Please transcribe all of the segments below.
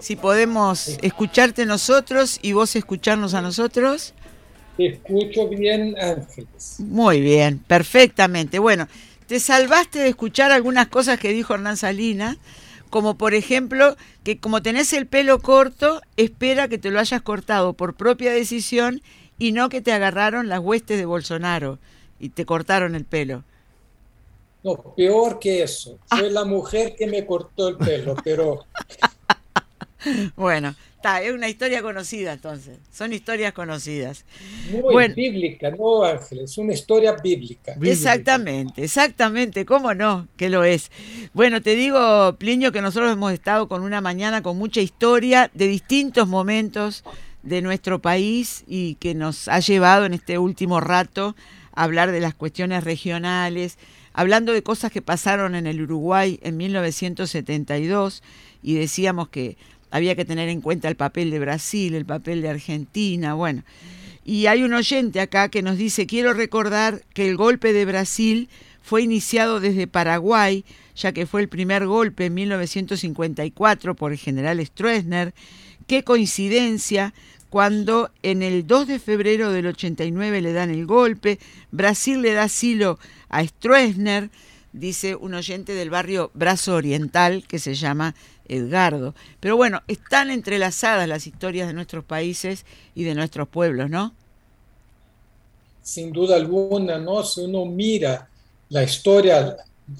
si podemos escucharte nosotros y vos escucharnos a nosotros. Te escucho bien, Ángeles. Muy bien, perfectamente. Bueno, te salvaste de escuchar algunas cosas que dijo Hernán Salinas, como por ejemplo que como tenés el pelo corto, espera que te lo hayas cortado por propia decisión y no que te agarraron las huestes de Bolsonaro y te cortaron el pelo. No, peor que eso. Fue la mujer que me cortó el pelo, pero... bueno, está, es una historia conocida entonces. Son historias conocidas. Muy bíblica, ¿no, Ángel? Es una historia bíblica. Exactamente, exactamente, ¿cómo no? Que lo es. Bueno, te digo, Plinio, que nosotros hemos estado con una mañana con mucha historia de distintos momentos de nuestro país y que nos ha llevado en este último rato a hablar de las cuestiones regionales, hablando de cosas que pasaron en el Uruguay en 1972 y decíamos que había que tener en cuenta el papel de Brasil, el papel de Argentina, bueno. Y hay un oyente acá que nos dice, quiero recordar que el golpe de Brasil fue iniciado desde Paraguay, ya que fue el primer golpe en 1954 por el general Stroessner. Qué coincidencia, cuando en el 2 de febrero del 89 le dan el golpe, Brasil le da asilo a Stroessner, dice un oyente del barrio Brazo Oriental que se llama Edgardo. Pero bueno, están entrelazadas las historias de nuestros países y de nuestros pueblos, ¿no? Sin duda alguna, ¿no? Si uno mira la historia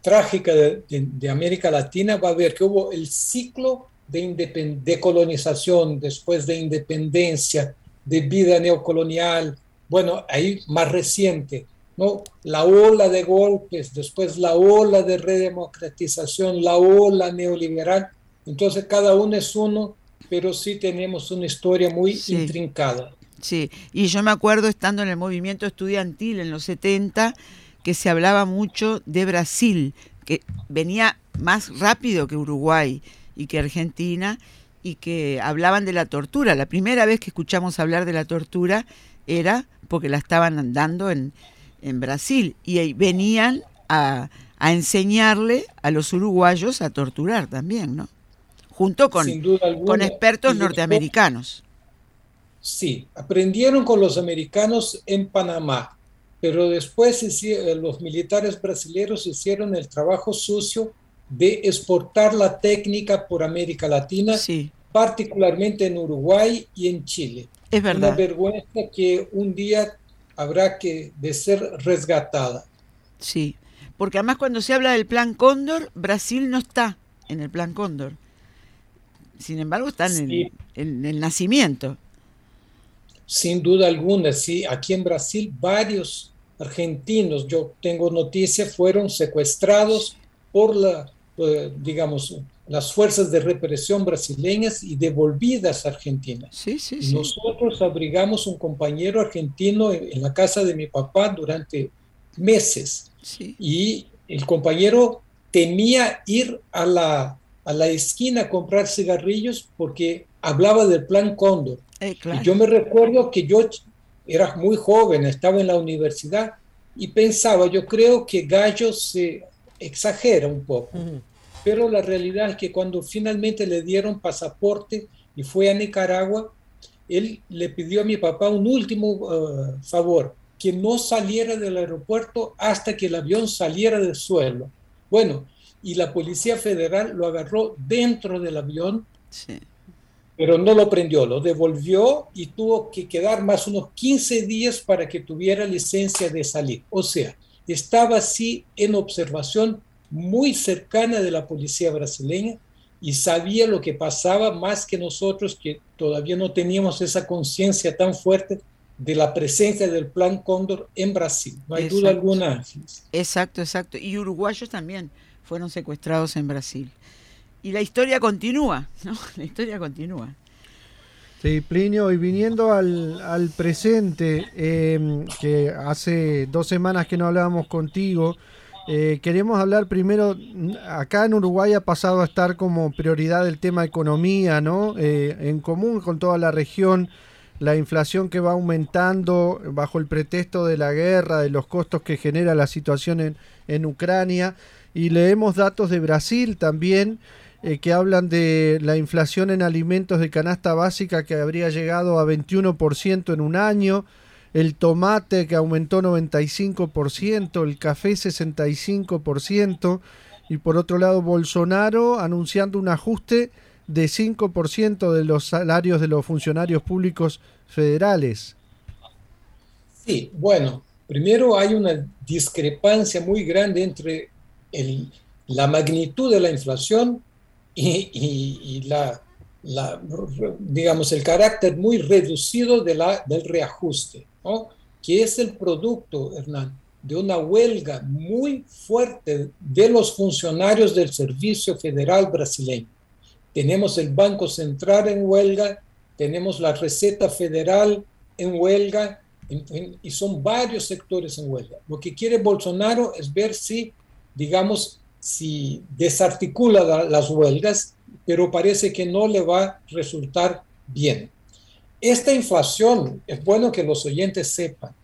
trágica de, de América Latina, va a ver que hubo el ciclo de, colonización, después de independencia, de vida neocolonial, bueno, ahí más reciente, ¿no? La ola de golpes, después la ola de redemocratización, la ola neoliberal. Entonces cada uno es uno, pero sí tenemos una historia muy intrincada. Sí, y yo me acuerdo estando en el movimiento estudiantil en los 70 que se hablaba mucho de Brasil, que venía más rápido que Uruguay y que Argentina y que hablaban de la tortura. La primera vez que escuchamos hablar de la tortura era porque la estaban dando en, en Brasil y venían a, a, enseñarle a los uruguayos a torturar también, ¿no? Junto con, con expertos norteamericanos. Sí, aprendieron con los americanos en Panamá, pero después los militares brasileños hicieron el trabajo sucio de exportar la técnica por América Latina, particularmente en Uruguay y en Chile. Es verdad. Una vergüenza que un día habrá que de ser resgatada. Sí, porque además cuando se habla del Plan Cóndor, Brasil no está en el Plan Cóndor. Sin embargo, está en, en el nacimiento. Sin duda alguna, sí. Aquí en Brasil varios argentinos, yo tengo noticias, fueron secuestrados por la eh, digamos, las fuerzas de represión brasileñas y devolvidas a Argentina. Sí, sí, Nosotros abrigamos un compañero argentino en, la casa de mi papá durante meses. Y el compañero temía ir a la, a la esquina a comprar cigarrillos porque hablaba del plan Cóndor. Eh, y yo me recuerdo que yo era muy joven, estaba en la universidad y pensaba, yo creo que Gallo se exagera un poco pero la realidad es que cuando finalmente le dieron pasaporte y fue a Nicaragua, él le pidió a mi papá un último uh, favor, que no saliera del aeropuerto hasta que el avión saliera del suelo. Bueno, y la Policía Federal lo agarró dentro del avión, pero no lo prendió, lo devolvió y tuvo que quedar más unos 15 días para que tuviera licencia de salir. O sea, estaba así en observación muy cercana de la policía brasileña y sabía lo que pasaba más que nosotros que todavía no teníamos esa conciencia tan fuerte de la presencia del plan Cóndor en Brasil. No hay duda alguna. Exacto, exacto. Y uruguayos también fueron secuestrados en Brasil. Y la historia continúa, ¿no? La historia continúa. Sí, Plinio, y viniendo al, presente, em, que hace dos semanas que no hablábamos contigo, eh, queremos hablar primero, acá en Uruguay ha pasado a estar como prioridad el tema economía, ¿no? Eh, en común con toda la región, la inflación que va aumentando bajo el pretexto de la guerra, de los costos que genera la situación en, en Ucrania, y leemos datos de Brasil también eh, que hablan de la inflación en alimentos de canasta básica que habría llegado a 21% en un año, el tomate que aumentó 95%, el café 65%, y por otro lado Bolsonaro anunciando un ajuste de 5% de los salarios de los funcionarios públicos federales. Sí, bueno, primero hay una discrepancia muy grande entre el, la magnitud de la inflación y, la, digamos, el carácter muy reducido de la, del reajuste, que es el producto, Hernán, de una huelga muy fuerte de los funcionarios del Servicio Federal brasileño. Tenemos el Banco Central en huelga, tenemos la Receta Federal en huelga, y son varios sectores en huelga. Lo que quiere Bolsonaro es ver si, digamos, si desarticula las huelgas, pero parece que no le va a resultar bien. Esta inflación, es bueno que los oyentes sepan,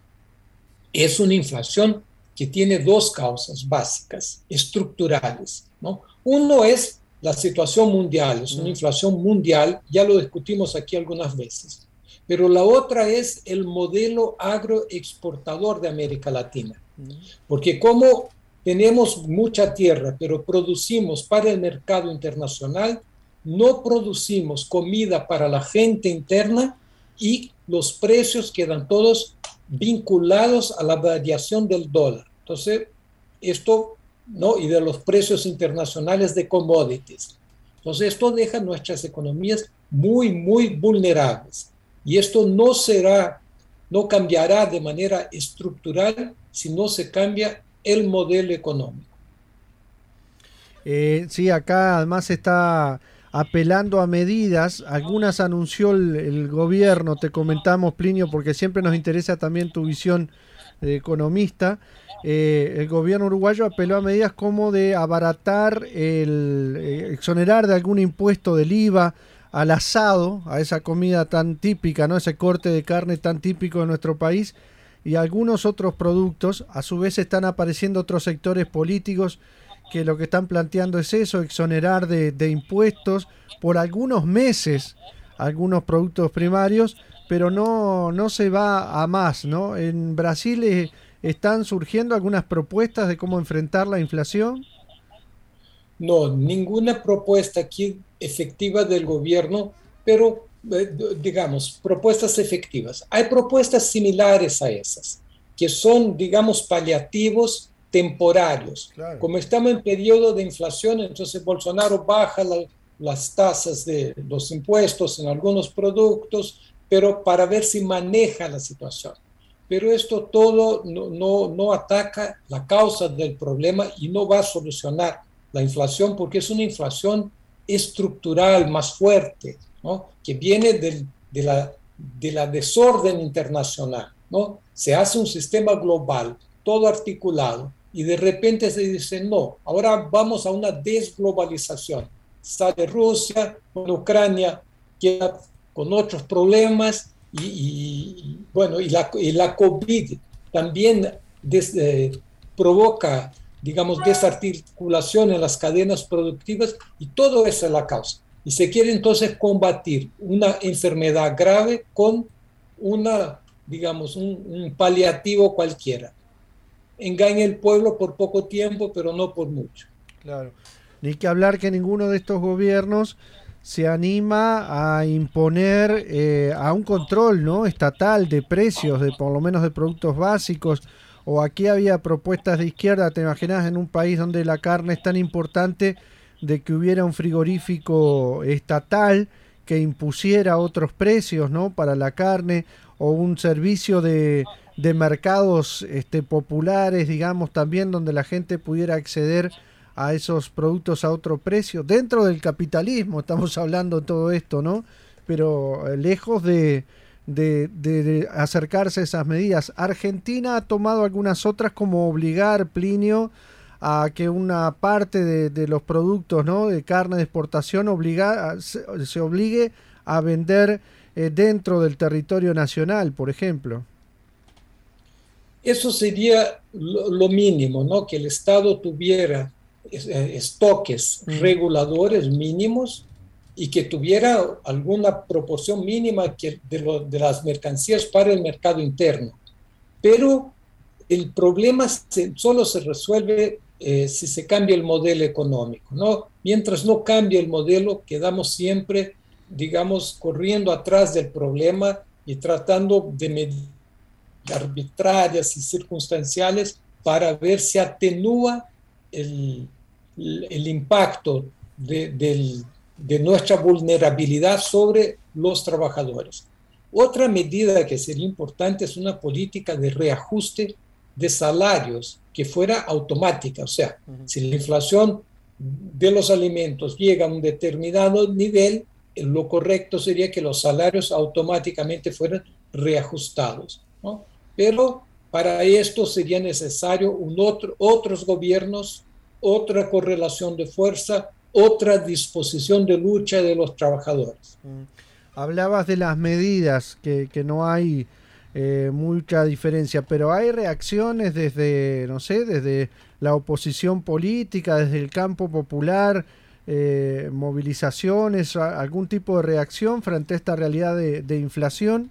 es una inflación que tiene dos causas básicas, estructurales. ¿no? Uno es la situación mundial, es una mm. inflación mundial, ya lo discutimos aquí algunas veces, pero la otra es el modelo agroexportador de América Latina, mm. porque como tenemos mucha tierra, pero producimos para el mercado internacional, no producimos comida para la gente interna y los precios quedan todos vinculados a la variación del dólar. Entonces, esto, ¿no? Y de los precios internacionales de commodities. Entonces, esto deja nuestras economías muy, muy vulnerables. Y esto no será, no cambiará de manera estructural si no se cambia el modelo económico. Eh, sí, acá además está apelando a medidas, algunas anunció el, gobierno, te comentamos Plinio, porque siempre nos interesa también tu visión de economista. Eh, el gobierno uruguayo apeló a medidas como de abaratar, el, eh, exonerar de algún impuesto del IVA al asado, a esa comida tan típica, ¿no? ese corte de carne tan típico de nuestro país, y algunos otros productos. A su vez están apareciendo otros sectores políticos que lo que están planteando es eso, exonerar de, impuestos por algunos meses algunos productos primarios, pero no, no se va a más, ¿no? En Brasil eh, están surgiendo algunas propuestas de cómo enfrentar la inflación. No, ninguna propuesta aquí efectiva del gobierno, pero eh, digamos, propuestas efectivas. Hay propuestas similares a esas, que son, digamos, paliativos temporarios. Como estamos en periodo de inflación, entonces Bolsonaro baja las tasas de los impuestos en algunos productos, pero para ver si maneja la situación. Pero esto todo no, no, no ataca la causa del problema y no va a solucionar la inflación porque es una inflación estructural más fuerte que viene de, la, de la desorden internacional. ¿no? Se hace un sistema global, todo articulado, y de repente se dice, no, ahora vamos a una desglobalización. Sale Rusia, Ucrania queda con otros problemas, y, bueno, y la, y la, COVID también provoca, digamos, desarticulación en las cadenas productivas, y todo eso es la causa. Y se quiere entonces combatir una enfermedad grave con una, digamos, un, paliativo cualquiera. Engaña el pueblo por poco tiempo, pero no por mucho. Claro. Ni que hablar que ninguno de estos gobiernos se anima a imponer eh, a un control no estatal de precios de por lo menos de productos básicos o aquí había propuestas de izquierda te imaginas en un país donde la carne es tan importante de que hubiera un frigorífico estatal que impusiera otros precios ¿no? para la carne o un servicio de, de mercados este, populares, digamos, también donde la gente pudiera acceder a esos productos a otro precio. Dentro del capitalismo estamos hablando de todo esto, ¿no? pero eh, lejos de, de, acercarse a esas medidas. Argentina ha tomado algunas otras como obligar, Plinio, a que una parte de, los productos ¿no? de carne de exportación obliga, se, obligue a vender eh, dentro del territorio nacional, por ejemplo. Eso sería lo, mínimo, ¿no? Que el Estado tuviera eh, estoques mm. reguladores mínimos y que tuviera alguna proporción mínima que de, de, las mercancías para el mercado interno. Pero el problema solo se resuelve eh, si se cambia el modelo económico. ¿no? Mientras no cambie el modelo, quedamos siempre, digamos, corriendo atrás del problema y tratando de medidas arbitrarias y circunstanciales para ver si atenúa el, el impacto de, del, de nuestra vulnerabilidad sobre los trabajadores. Otra medida que sería importante es una política de reajuste de salarios que fuera automática. O sea, si la inflación de los alimentos llega a un determinado nivel, lo correcto sería que los salarios automáticamente fueran reajustados. Pero para esto sería necesario otro, otros gobiernos, otra correlación de fuerza, otra disposición de lucha de los trabajadores. Mm. Hablabas de las medidas, que, no hay eh, mucha diferencia, pero hay reacciones desde, no sé, desde la oposición política, desde el campo popular, eh, movilizaciones, algún tipo de reacción frente a esta realidad de, inflación.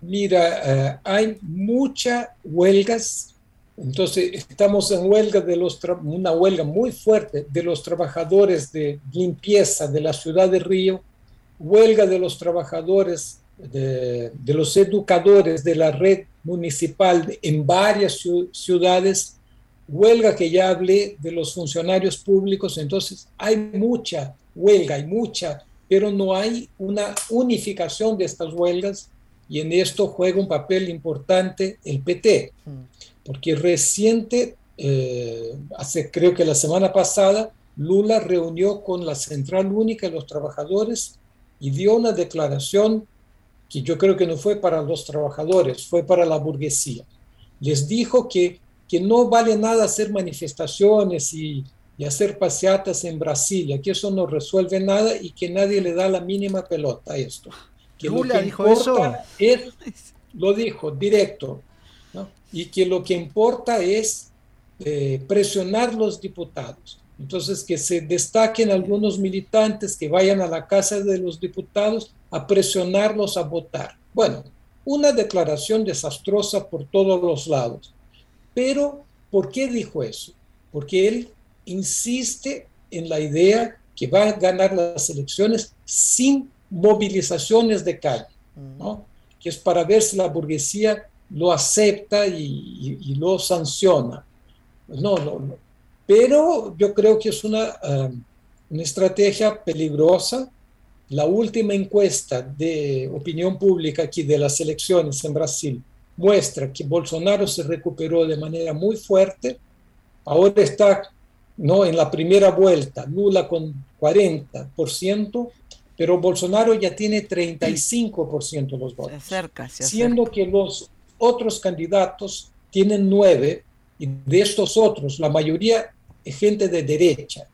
Mira, eh, hay muchas huelgas entonces, estamos en huelga de los una huelga muy fuerte de los trabajadores de limpieza de la ciudad de Río, huelga de los trabajadores, de, los educadores de la red municipal en varias ciudades, huelga que ya hablé de los funcionarios públicos. Entonces, hay mucha huelga, hay mucha, pero no hay una unificación de estas huelgas y en esto juega un papel importante el PT. Mm porque reciente, eh, hace creo que la semana pasada, Lula reunió con la Central Única de los Trabajadores y dio una declaración que yo creo que no fue para los trabajadores, fue para la burguesía. Les dijo que, que no vale nada hacer manifestaciones y, y hacer paseatas en Brasilia, que eso no resuelve nada y que nadie le da la mínima pelota a esto. Que Lula dijo eso. Es, lo dijo directo, y que lo que importa es eh, presionar los diputados. Entonces, que se destaquen algunos militantes que vayan a la casa de los diputados a presionarlos a votar. Bueno, una declaración desastrosa por todos los lados. Pero, ¿por qué dijo eso? Porque él insiste en la idea que va a ganar las elecciones sin movilizaciones de calle, ¿no? que es para ver si la burguesía lo acepta y, lo sanciona. No, no, Pero yo creo que es una, um, una estrategia peligrosa. La última encuesta de opinión pública aquí de las elecciones en Brasil muestra que Bolsonaro se recuperó de manera muy fuerte. Ahora está no en la primera vuelta, Lula con 40%, pero Bolsonaro ya tiene 35% de los votos. Siendo que los otros candidatos tienen nueve y de estos otros la mayoría es gente de derecha.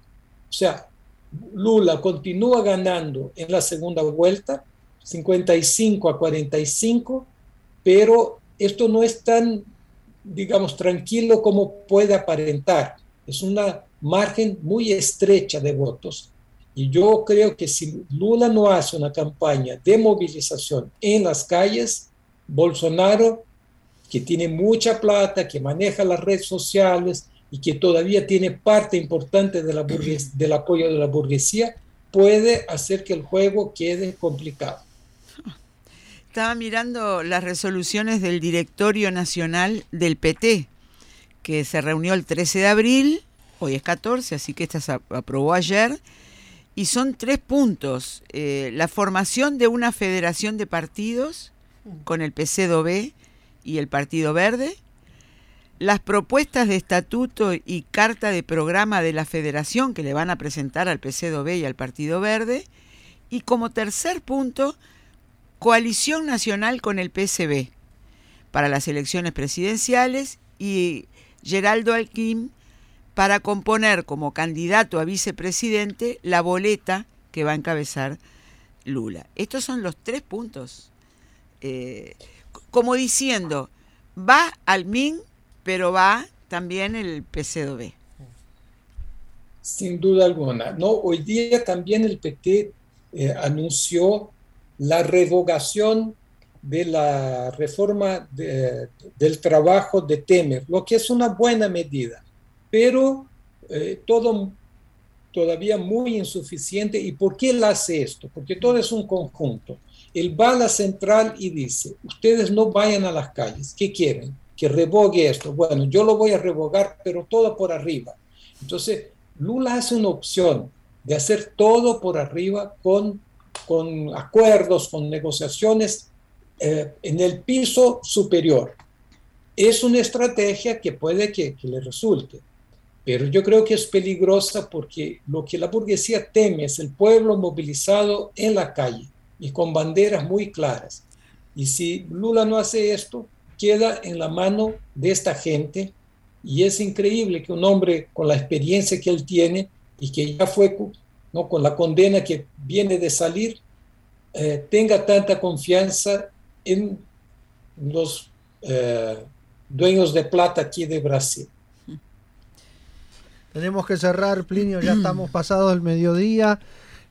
O sea, Lula continúa ganando en la segunda vuelta, 55 a 45, pero esto no es tan, digamos, tranquilo como puede aparentar. Es una margen muy estrecha de votos. Y yo creo que si Lula no hace una campaña de movilización en las calles, Bolsonaro que tiene mucha plata, que maneja las redes sociales y que todavía tiene parte importante de la del apoyo de la burguesía, puede hacer que el juego quede complicado. Estaba mirando las resoluciones del Directorio Nacional del PT, que se reunió el 13 de abril, hoy es 14, así que esta se aprobó ayer, y son tres puntos. Eh, la formación de una federación de partidos con el PCdoB, y el Partido Verde, las propuestas de estatuto y carta de programa de la federación que le van a presentar al PCdoB y al Partido Verde, Y como tercer punto, coalición nacional con el PSB para las elecciones presidenciales y Geraldo Alquim para componer como candidato a vicepresidente la boleta que va a encabezar Lula. Estos son los tres puntos. Eh, como diciendo, va al MIN, pero va también el PCdoB. Sin duda alguna. No, hoy día también el PT eh, anunció la revocación de la reforma del trabajo de Temer, lo que es una buena medida, pero eh, todo todavía muy insuficiente. ¿Y por qué él hace esto? Porque todo es un conjunto. Él va a la central y dice, ustedes no vayan a las calles, ¿qué quieren? Que revogue esto. Bueno, yo lo voy a revogar, pero todo por arriba. Entonces, Lula hace una opción de hacer todo por arriba con, con acuerdos, con negociaciones eh, en el piso superior. Es una estrategia que puede que, que le resulte, pero yo creo que es peligrosa porque lo que la burguesía teme es el pueblo movilizado en la calle y con banderas muy claras. Y si Lula no hace esto, queda en la mano de esta gente y es increíble que un hombre con la experiencia que él tiene y que ya fue con la condena que viene de salir, eh, tenga tanta confianza en los eh, dueños de plata aquí de Brasil. Tenemos que cerrar, Plinio, ya estamos pasados el mediodía.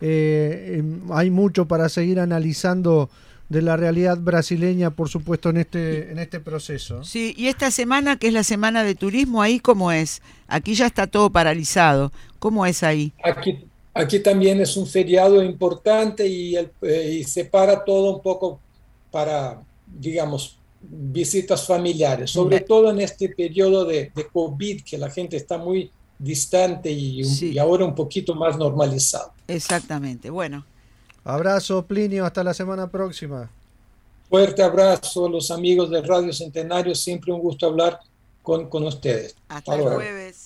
Eh, em, hay mucho para seguir analizando de la realidad brasileña, por supuesto, en este, en este proceso. Sí, y esta semana, que es la semana de turismo, ahí cómo es? Aquí ya está todo paralizado. ¿Cómo es ahí? Aquí, aquí también es un feriado importante y, el, eh, se para todo un poco para, digamos, visitas familiares, sobre todo en este periodo de, de, COVID, que la gente está muy distante y, y ahora un poquito más normalizado. Exactamente, bueno. Abrazo, Plinio, hasta la semana próxima. Fuerte abrazo a los amigos de Radio Centenario, siempre un gusto hablar con, con ustedes. Hasta, el jueves.